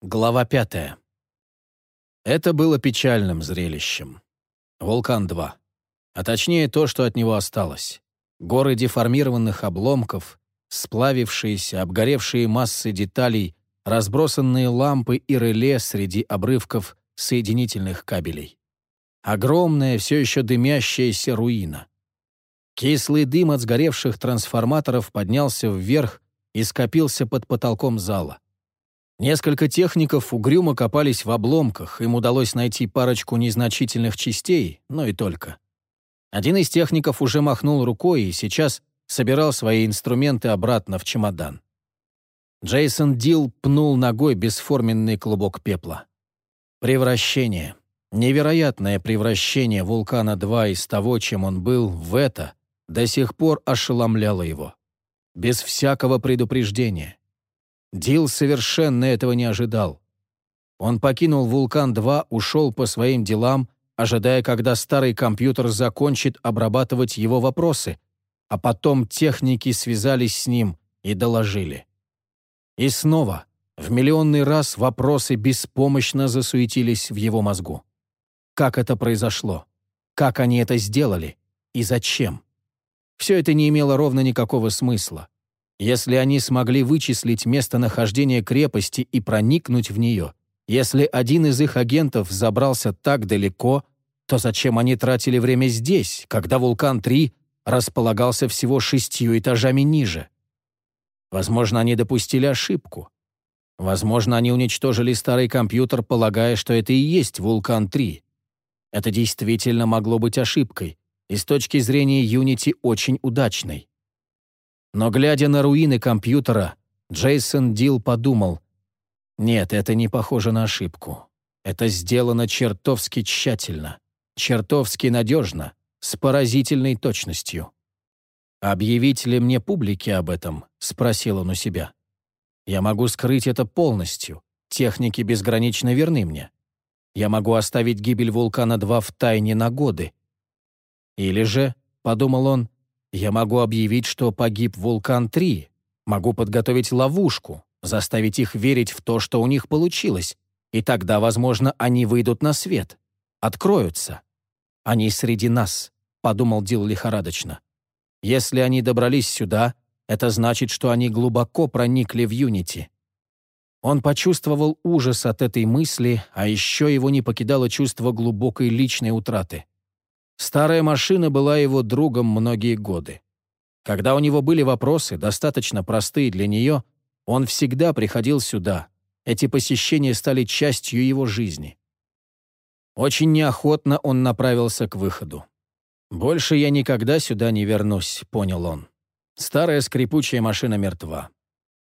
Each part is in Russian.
Глава пятая. Это было печальным зрелищем. Вулкан-2. А точнее то, что от него осталось. Горы деформированных обломков, сплавившиеся, обгоревшие массы деталей, разбросанные лампы и реле среди обрывков соединительных кабелей. Огромная, все еще дымящаяся руина. Кислый дым от сгоревших трансформаторов поднялся вверх и скопился под потолком зала. Несколько техников угрюмо копались в обломках, им удалось найти парочку незначительных частей, но и только. Один из техников уже махнул рукой и сейчас собирал свои инструменты обратно в чемодан. Джейсон Дил пнул ногой бесформенный клубок пепла. Превращение. Невероятное превращение вулкана-2 из того, чем он был, в это, до сих пор ошеломляло его. Без всякого предупреждения. Дил совершенно этого не ожидал. Он покинул «Вулкан-2», ушел по своим делам, ожидая, когда старый компьютер закончит обрабатывать его вопросы, а потом техники связались с ним и доложили. И снова, в миллионный раз вопросы беспомощно засуетились в его мозгу. Как это произошло? Как они это сделали? И зачем? Все это не имело ровно никакого смысла. Если они смогли вычислить местонахождение крепости и проникнуть в нее, если один из их агентов забрался так далеко, то зачем они тратили время здесь, когда «Вулкан-3» располагался всего шестью этажами ниже? Возможно, они допустили ошибку. Возможно, они уничтожили старый компьютер, полагая, что это и есть «Вулкан-3». Это действительно могло быть ошибкой, и с точки зрения Unity очень удачной. Но, глядя на руины компьютера, Джейсон Дил подумал, «Нет, это не похоже на ошибку. Это сделано чертовски тщательно, чертовски надежно, с поразительной точностью». «Объявить ли мне публике об этом?» — спросил он у себя. «Я могу скрыть это полностью. Техники безгранично верны мне. Я могу оставить гибель вулкана-2 в тайне на годы. Или же, — подумал он, я могу объявить, что погиб Вулкан-3, могу подготовить ловушку, заставить их верить в то, что у них получилось, и тогда, возможно, они выйдут на свет, откроются. Они среди нас, — подумал Дил лихорадочно. Если они добрались сюда, это значит, что они глубоко проникли в Юнити. Он почувствовал ужас от этой мысли, а еще его не покидало чувство глубокой личной утраты. Старая машина была его другом многие годы. Когда у него были вопросы, достаточно простые для нее, он всегда приходил сюда. Эти посещения стали частью его жизни. Очень неохотно он направился к выходу. «Больше я никогда сюда не вернусь», — понял он. Старая скрипучая машина мертва.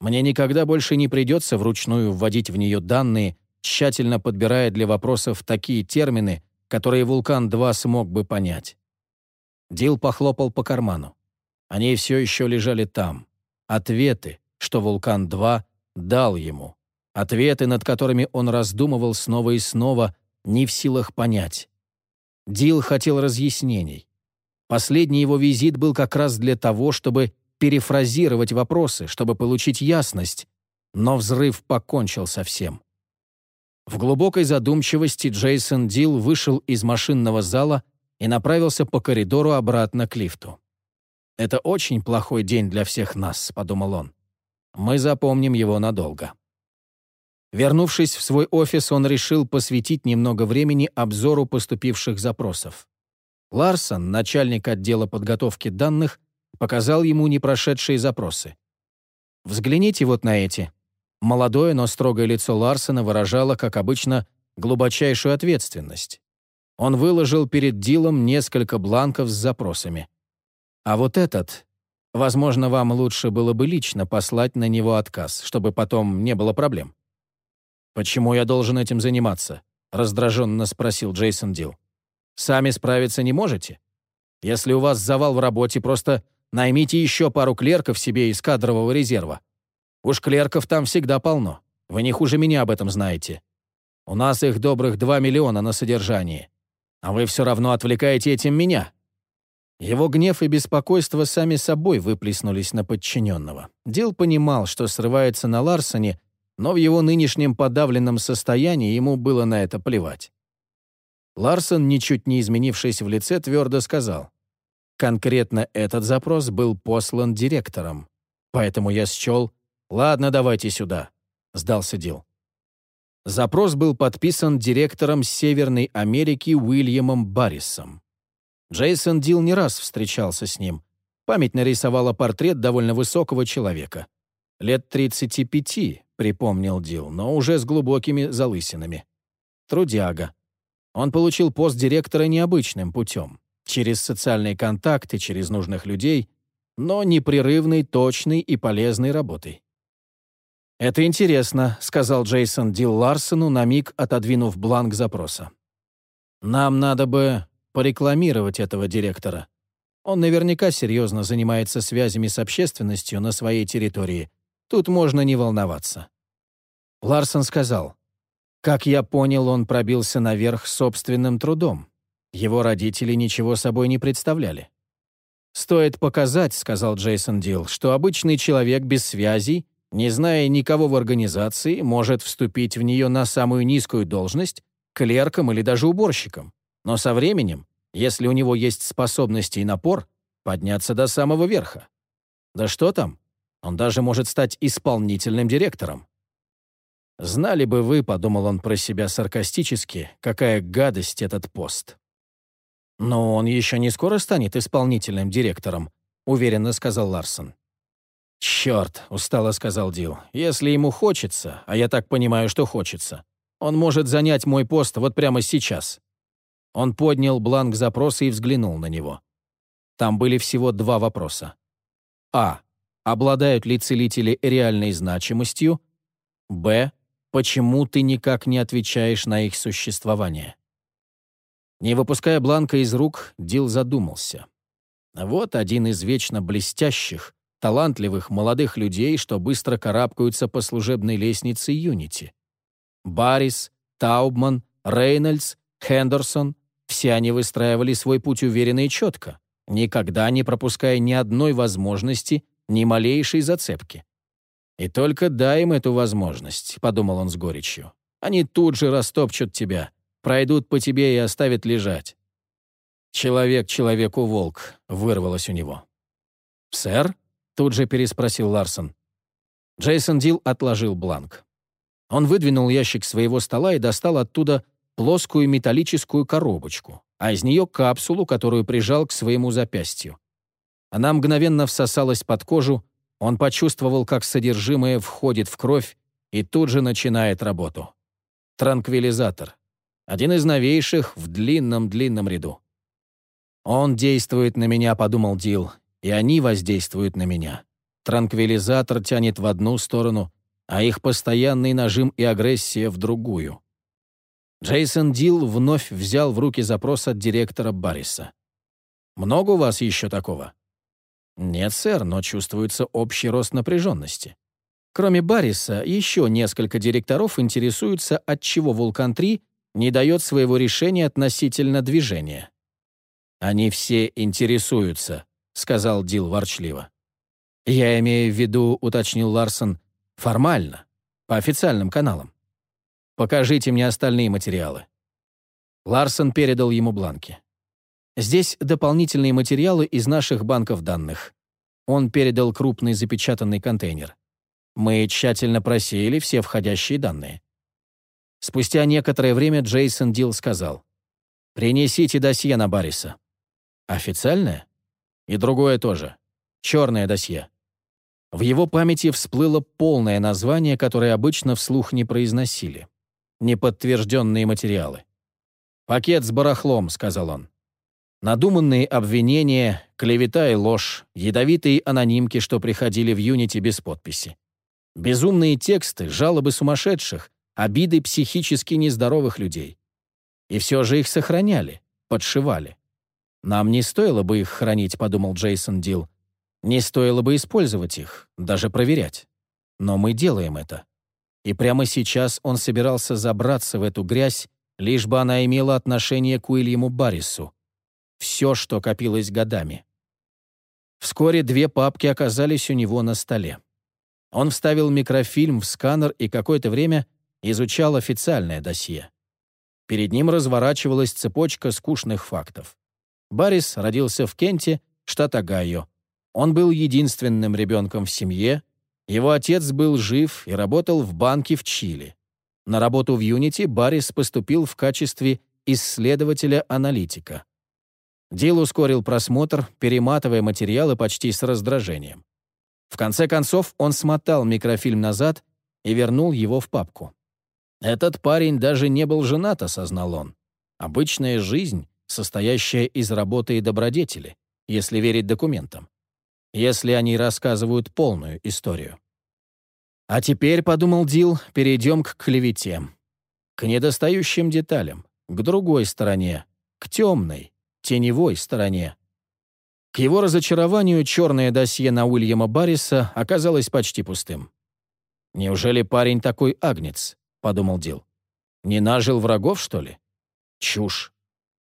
Мне никогда больше не придется вручную вводить в нее данные, тщательно подбирая для вопросов такие термины, которые «Вулкан-2» смог бы понять. Дил похлопал по карману. Они все еще лежали там. Ответы, что «Вулкан-2» дал ему. Ответы, над которыми он раздумывал снова и снова, не в силах понять. Дил хотел разъяснений. Последний его визит был как раз для того, чтобы перефразировать вопросы, чтобы получить ясность, но взрыв покончил со всем. В глубокой задумчивости Джейсон Дил вышел из машинного зала и направился по коридору обратно к лифту. «Это очень плохой день для всех нас», — подумал он. «Мы запомним его надолго». Вернувшись в свой офис, он решил посвятить немного времени обзору поступивших запросов. Ларсон, начальник отдела подготовки данных, показал ему непрошедшие запросы. «Взгляните вот на эти», Молодое, но строгое лицо Ларсена выражало, как обычно, глубочайшую ответственность. Он выложил перед Дилом несколько бланков с запросами. А вот этот... Возможно, вам лучше было бы лично послать на него отказ, чтобы потом не было проблем. «Почему я должен этим заниматься?» — раздраженно спросил Джейсон Дил. «Сами справиться не можете? Если у вас завал в работе, просто наймите еще пару клерков себе из кадрового резерва. Уж клерков там всегда полно. Вы не хуже меня об этом знаете. У нас их добрых два миллиона на содержании. А вы все равно отвлекаете этим меня». Его гнев и беспокойство сами собой выплеснулись на подчиненного. Дил понимал, что срывается на Ларсоне, но в его нынешнем подавленном состоянии ему было на это плевать. Ларсон, ничуть не изменившись в лице, твердо сказал. Конкретно этот запрос был послан директором. Поэтому я счел, ладно, давайте сюда. Сдался Дил. Запрос был подписан директором Северной Америки Уильямом Баррисом. Джейсон Дил не раз встречался с ним. Память нарисовала портрет довольно высокого человека. Лет 35, припомнил Дил, но уже с глубокими залысинами. Трудяга. Он получил пост директора необычным путем, через социальные контакты, через нужных людей, но непрерывной, точной и полезной работой. «Это интересно», — сказал Джейсон Дил Ларсону, на миг отодвинув бланк запроса. «Нам надо бы порекламировать этого директора. Он наверняка серьезно занимается связями с общественностью на своей территории. Тут можно не волноваться». Ларсон сказал, как я понял, он пробился наверх собственным трудом. Его родители ничего собой не представляли. «Стоит показать», — сказал Джейсон Дилл, «что обычный человек без связей, не зная никого в организации, может вступить в нее на самую низкую должность, клерком или даже уборщиком. Но со временем, если у него есть способности и напор, подняться до самого верха. Да что там, он даже может стать исполнительным директором. «Знали бы вы», — подумал он про себя саркастически, «какая гадость этот пост». «Но он еще не скоро станет исполнительным директором», — уверенно сказал Ларсон. «Черт», — устало сказал Дил, — «если ему хочется, а я так понимаю, что хочется, он может занять мой пост вот прямо сейчас». Он поднял бланк запроса и взглянул на него. Там были всего два вопроса. А. Обладают ли целители реальной значимостью? Б почему ты никак не отвечаешь на их существование?» Не выпуская бланка из рук, Дил задумался. Вот один из вечно блестящих, талантливых молодых людей, что быстро карабкаются по служебной лестнице Юнити. Баррис, Таубман, Рейнольдс, Хендерсон — все они выстраивали свой путь уверенно и четко, никогда не пропуская ни одной возможности, ни малейшей зацепки. «И только дай им эту возможность», — подумал он с горечью. «Они тут же растопчут тебя, пройдут по тебе и оставят лежать». «Человек человеку волк», — вырвалось у него. «Сэр?» — тут же переспросил Ларсон. Джейсон Дил отложил бланк. Он выдвинул ящик своего стола и достал оттуда плоскую металлическую коробочку, а из нее капсулу, которую прижал к своему запястью. Она мгновенно всосалась под кожу, он почувствовал, как содержимое входит в кровь и тут же начинает работу. Транквилизатор. Один из новейших в длинном-длинном ряду. «Он действует на меня», — подумал Дил, — «и они воздействуют на меня. Транквилизатор тянет в одну сторону, а их постоянный нажим и агрессия в другую». Джейсон Дил вновь взял в руки запрос от директора Барриса. «Много у вас еще такого?» «Нет, сэр, но чувствуется общий рост напряженности. Кроме Барриса, еще несколько директоров интересуются, отчего «Вулкан-3» не дает своего решения относительно движения. «Они все интересуются», — сказал Дил ворчливо. «Я имею в виду», — уточнил Ларсон, — «формально, по официальным каналам. Покажите мне остальные материалы». Ларсон передал ему бланки. Здесь дополнительные материалы из наших банков данных. Он передал крупный запечатанный контейнер. Мы тщательно просеяли все входящие данные. Спустя некоторое время Джейсон Дил сказал, «Принесите досье на Барриса». «Официальное?» «И другое тоже. Черное досье». В его памяти всплыло полное название, которое обычно вслух не произносили. Неподтвержденные материалы. «Пакет с барахлом», — сказал он. Надуманные обвинения, клевета и ложь, ядовитые анонимки, что приходили в Юнити без подписи. Безумные тексты, жалобы сумасшедших, обиды психически нездоровых людей. И все же их сохраняли, подшивали. «Нам не стоило бы их хранить», — подумал Джейсон Дил. «Не стоило бы использовать их, даже проверять. Но мы делаем это. И прямо сейчас он собирался забраться в эту грязь, лишь бы она имела отношение к Уильяму Баррису, все, что копилось годами. Вскоре две папки оказались у него на столе. Он вставил микрофильм в сканер и какое-то время изучал официальное досье. Перед ним разворачивалась цепочка скучных фактов. Баррис родился в Кенте, штат Огайо. Он был единственным ребенком в семье. Его отец был жив и работал в банке в Чили. На работу в Юнити Баррис поступил в качестве исследователя-аналитика. Дил ускорил просмотр, перематывая материалы почти с раздражением. В конце концов он смотал микрофильм назад и вернул его в папку. Этот парень даже не был женат, осознал он. Обычная жизнь, состоящая из работы и добродетели, если верить документам. Если они рассказывают полную историю. А теперь, подумал Дил, перейдем к клевете. К недостающим деталям, к другой стороне, к темной, теневой стороне. К его разочарованию черное досье на Уильяма Барриса оказалось почти пустым. «Неужели парень такой агнец?» — подумал Дил. «Не нажил врагов, что ли?» Чушь.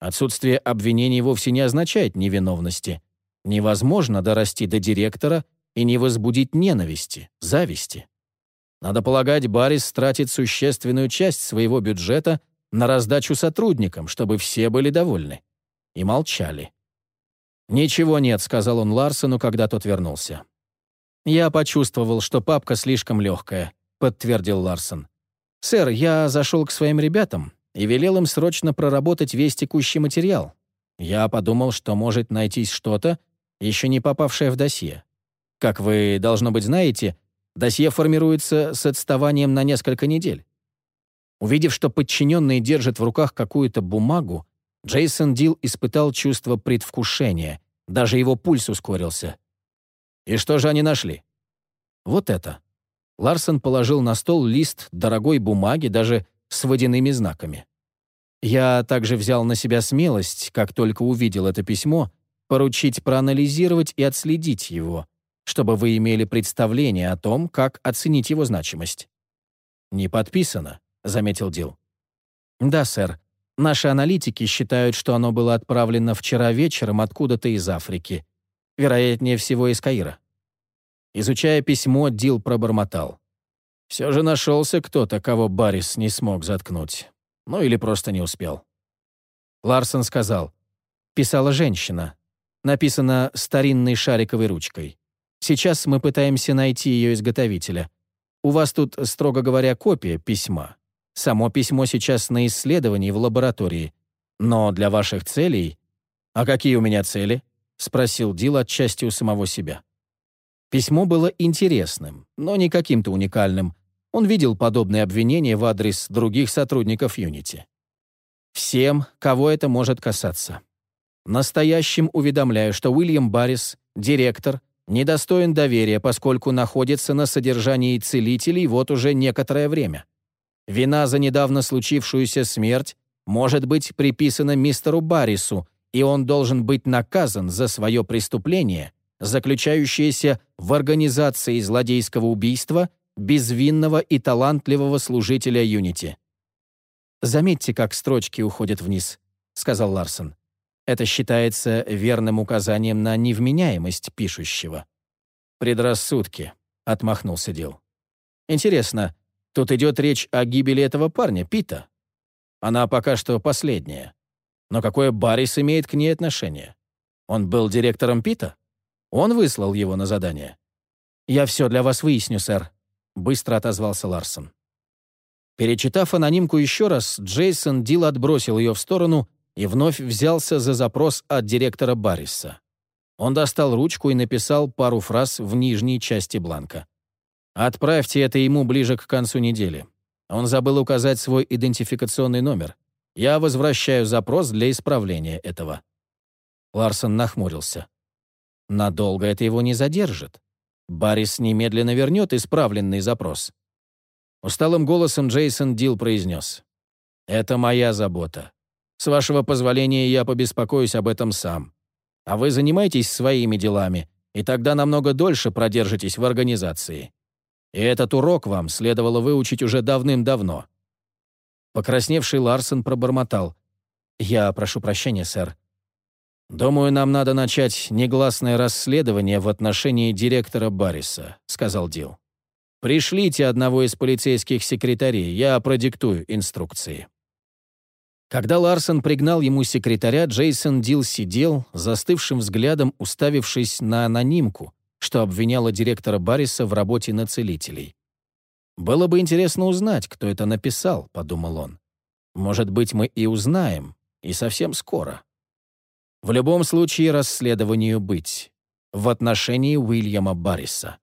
Отсутствие обвинений вовсе не означает невиновности. Невозможно дорасти до директора и не возбудить ненависти, зависти. Надо полагать, Баррис тратит существенную часть своего бюджета на раздачу сотрудникам, чтобы все были довольны. И молчали. «Ничего нет», — сказал он Ларсону, когда тот вернулся. «Я почувствовал, что папка слишком легкая», — подтвердил Ларсон. «Сэр, я зашел к своим ребятам и велел им срочно проработать весь текущий материал. Я подумал, что может найтись что-то, еще не попавшее в досье. Как вы, должно быть, знаете, досье формируется с отставанием на несколько недель. Увидев, что подчиненные держат в руках какую-то бумагу, Джейсон Дил испытал чувство предвкушения, даже его пульс ускорился. «И что же они нашли?» «Вот это». Ларсон положил на стол лист дорогой бумаги, даже с водяными знаками. Я также взял на себя смелость, как только увидел это письмо, поручить проанализировать и отследить его, чтобы вы имели представление о том, как оценить его значимость. «Не подписано», — заметил Дил. «Да, сэр. Наши аналитики считают, что оно было отправлено вчера вечером откуда-то из Африки. Вероятнее всего, из Каира». Изучая письмо, Дил пробормотал. Все же нашелся кто-то, кого Баррис не смог заткнуть. Ну или просто не успел. Ларсон сказал. Писала женщина. Написано старинной шариковой ручкой. Сейчас мы пытаемся найти ее изготовителя. У вас тут, строго говоря, копия письма. Само письмо сейчас на исследовании в лаборатории. Но для ваших целей... «А какие у меня цели?» — спросил Дил отчасти у самого себя. Письмо было интересным, но не каким-то уникальным. Он видел подобные обвинения в адрес других сотрудников Unity. Всем, кого это может касаться. Настоящим уведомляю, что Уильям Баррис, директор, недостоин доверия, поскольку находится на содержании целителей вот уже некоторое время. Вина за недавно случившуюся смерть может быть приписана мистеру Баррису, и он должен быть наказан за свое преступление, заключающееся в организации злодейского убийства безвинного и талантливого служителя Юнити. «Заметьте, как строчки уходят вниз», — сказал Ларсон. «Это считается верным указанием на невменяемость пишущего». «Предрассудки», — отмахнулся Дил. «Интересно, Тут идет речь о гибели этого парня, Пита. Она пока что последняя. Но какое Баррис имеет к ней отношение? Он был директором Пита? Он выслал его на задание. «Я все для вас выясню, сэр», — быстро отозвался Ларсон. Перечитав анонимку еще раз, Джейсон Дил отбросил ее в сторону и вновь взялся за запрос от директора Барриса. Он достал ручку и написал пару фраз в нижней части бланка. Отправьте это ему ближе к концу недели. Он забыл указать свой идентификационный номер. Я возвращаю запрос для исправления этого». Ларсон нахмурился. «Надолго это его не задержит. Баррис немедленно вернет исправленный запрос». Усталым голосом Джейсон Дил произнес. «Это моя забота. С вашего позволения я побеспокоюсь об этом сам. А вы занимайтесь своими делами, и тогда намного дольше продержитесь в организации. И этот урок вам следовало выучить уже давным-давно». Покрасневший Ларсон пробормотал. «Я прошу прощения, сэр. Думаю, нам надо начать негласное расследование в отношении директора Барриса», — сказал Дил. Пришлите одного из полицейских секретарей, я продиктую инструкции». Когда Ларсон пригнал ему секретаря, Джейсон Дил сидел, застывшим взглядом уставившись на анонимку, что обвиняла директора Барриса в работе на целителей. «Было бы интересно узнать, кто это написал», — подумал он. «Может быть, мы и узнаем, и совсем скоро». В любом случае расследованию быть. В отношении Уильяма Барриса.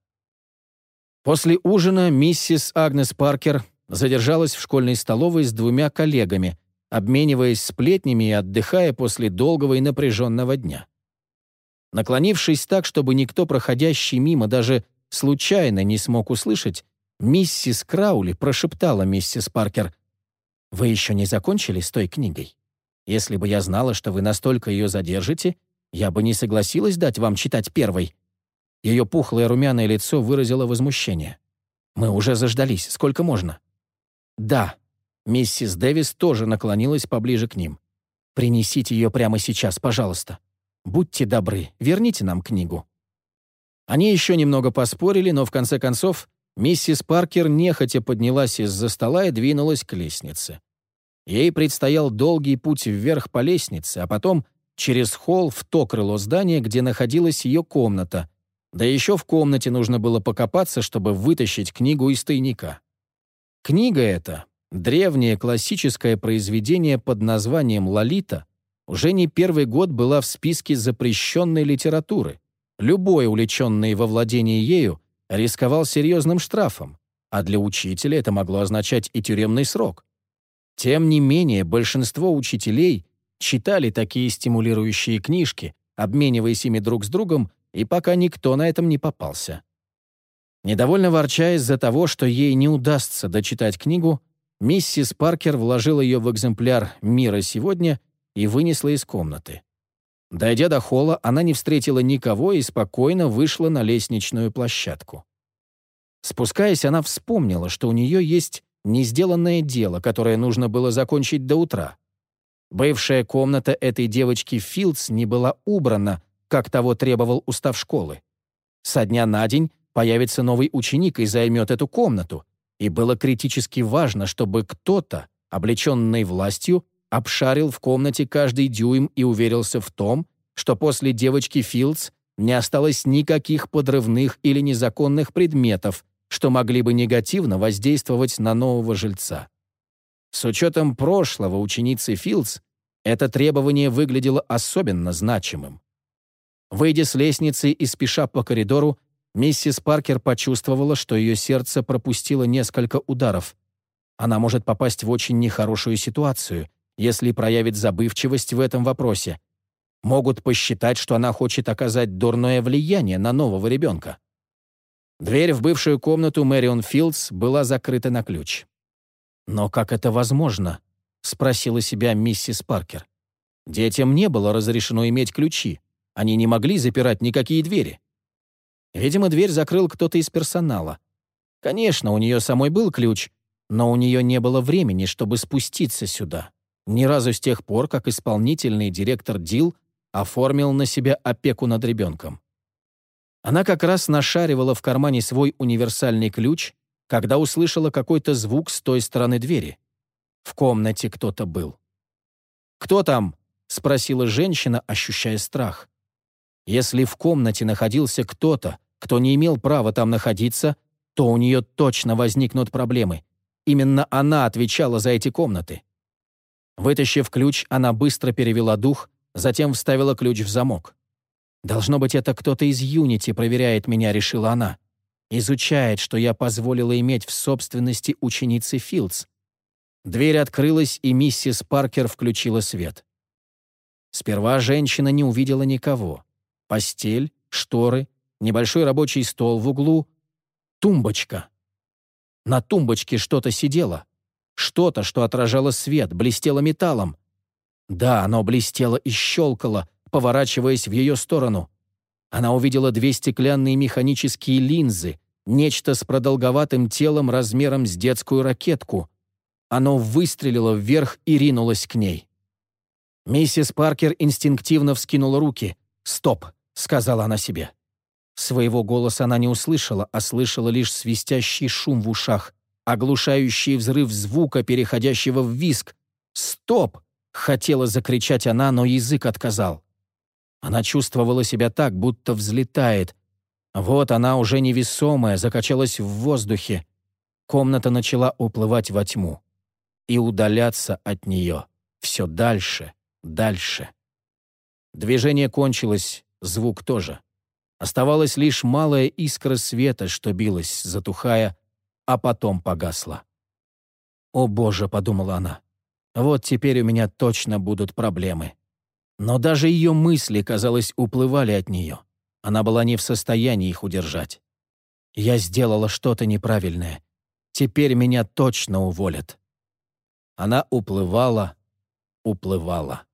После ужина миссис Агнес Паркер задержалась в школьной столовой с двумя коллегами, обмениваясь сплетнями и отдыхая после долгого и напряженного дня. Наклонившись так, чтобы никто, проходящий мимо, даже случайно не смог услышать, миссис Краули прошептала миссис Паркер, «Вы еще не закончили с той книгой? Если бы я знала, что вы настолько ее задержите, я бы не согласилась дать вам читать первой. Ее пухлое румяное лицо выразило возмущение. «Мы уже заждались. Сколько можно?» «Да». Миссис Дэвис тоже наклонилась поближе к ним. «Принесите ее прямо сейчас, пожалуйста. Будьте добры, верните нам книгу». Они еще немного поспорили, но в конце концов миссис Паркер нехотя поднялась из-за стола и двинулась к лестнице. Ей предстоял долгий путь вверх по лестнице, а потом через холл в то крыло здания, где находилась ее комната, да еще в комнате нужно было покопаться, чтобы вытащить книгу из тайника. Книга эта, древнее классическое произведение под названием «Лолита», уже не первый год была в списке запрещенной литературы. Любой, увлеченный во владении ею, рисковал серьезным штрафом, а для учителя это могло означать и тюремный срок. Тем не менее, большинство учителей читали такие стимулирующие книжки, обмениваясь ими друг с другом и пока никто на этом не попался. Недовольно ворча из-за того, что ей не удастся дочитать книгу, миссис Паркер вложила ее в экземпляр «Мира сегодня» и вынесла из комнаты. Дойдя до холла, она не встретила никого и спокойно вышла на лестничную площадку. Спускаясь, она вспомнила, что у нее есть несделанное дело, которое нужно было закончить до утра. Бывшая комната этой девочки Филдс не была убрана, как того требовал устав школы. Со дня на день появится новый ученик и займет эту комнату, и было критически важно, чтобы кто-то, облеченный властью, обшарил в комнате каждый дюйм и уверился в том, что после девочки Филдс не осталось никаких подрывных или незаконных предметов, что могли бы негативно воздействовать на нового жильца. С учетом прошлого ученицы Филдс, это требование выглядело особенно значимым. Выйдя с лестницы и спеша по коридору, миссис Паркер почувствовала, что ее сердце пропустило несколько ударов. Она может попасть в очень нехорошую ситуацию, если проявит забывчивость в этом вопросе. Могут посчитать, что она хочет оказать дурное влияние на нового ребенка. Дверь в бывшую комнату Мэрион Филдс была закрыта на ключ. «Но как это возможно?» — спросила себя миссис Паркер. «Детям не было разрешено иметь ключи. Они не могли запирать никакие двери. Видимо, дверь закрыл кто-то из персонала. Конечно, у нее самой был ключ, но у нее не было времени, чтобы спуститься сюда. Ни разу с тех пор, как исполнительный директор Дил оформил на себя опеку над ребенком. Она как раз нашаривала в кармане свой универсальный ключ, когда услышала какой-то звук с той стороны двери. В комнате кто-то был. «Кто там?» — спросила женщина, ощущая страх. Если в комнате находился кто-то, кто не имел права там находиться, то у нее точно возникнут проблемы. Именно она отвечала за эти комнаты. Вытащив ключ, она быстро перевела дух, затем вставила ключ в замок. «Должно быть, это кто-то из Юнити проверяет меня», — решила она. «Изучает, что я позволила иметь в собственности ученицы Филдс». Дверь открылась, и миссис Паркер включила свет. Сперва женщина не увидела никого. Постель, шторы, небольшой рабочий стол в углу, тумбочка. На тумбочке что-то сидело. Что-то, что отражало свет, блестело металлом. Да, оно блестело и щелкало, поворачиваясь в ее сторону. Она увидела две стеклянные механические линзы, нечто с продолговатым телом размером с детскую ракетку. Оно выстрелило вверх и ринулось к ней. Миссис Паркер инстинктивно вскинула руки. «Стоп! сказала она себе. Своего голоса она не услышала, а слышала лишь свистящий шум в ушах, оглушающий взрыв звука, переходящего в виск. «Стоп!» — хотела закричать она, но язык отказал. Она чувствовала себя так, будто взлетает. Вот она уже невесомая, закачалась в воздухе. Комната начала уплывать во тьму и удаляться от нее все дальше, дальше. Движение кончилось, звук тоже. Оставалась лишь малая искра света, что билась, затухая, а потом погасла. «О боже», — подумала она, — «вот теперь у меня точно будут проблемы». Но даже ее мысли, казалось, уплывали от нее. Она была не в состоянии их удержать. «Я сделала что-то неправильное. Теперь меня точно уволят». Она уплывала, уплывала.